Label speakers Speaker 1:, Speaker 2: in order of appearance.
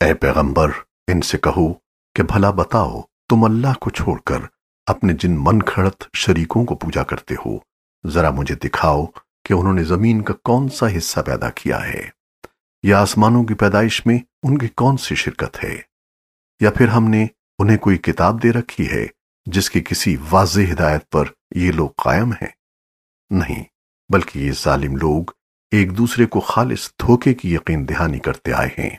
Speaker 1: ए पैगंबर, इनसे कहो कि भला बताओ, तुम अल्लाह को छोड़कर अपने जिन मन खड़त शरीकों को पूजा करते हो, जरा मुझे दिखाओ कि उन्होंने ज़मीन का कौन सा हिस्सा पैदा किया है, या आसमानों की पैदाइश में उनकी कौन सी शिरकत है, या फिर हमने उन्हें कोई किताब दे रखी है, जिसकी किसी वाज हिदायत पर ये लोग कायम हैं? नहीं, बल्कि ये जालिम लोग एक दूसरे को खालिस धोखे की यकीन दहानी करते आए हैं।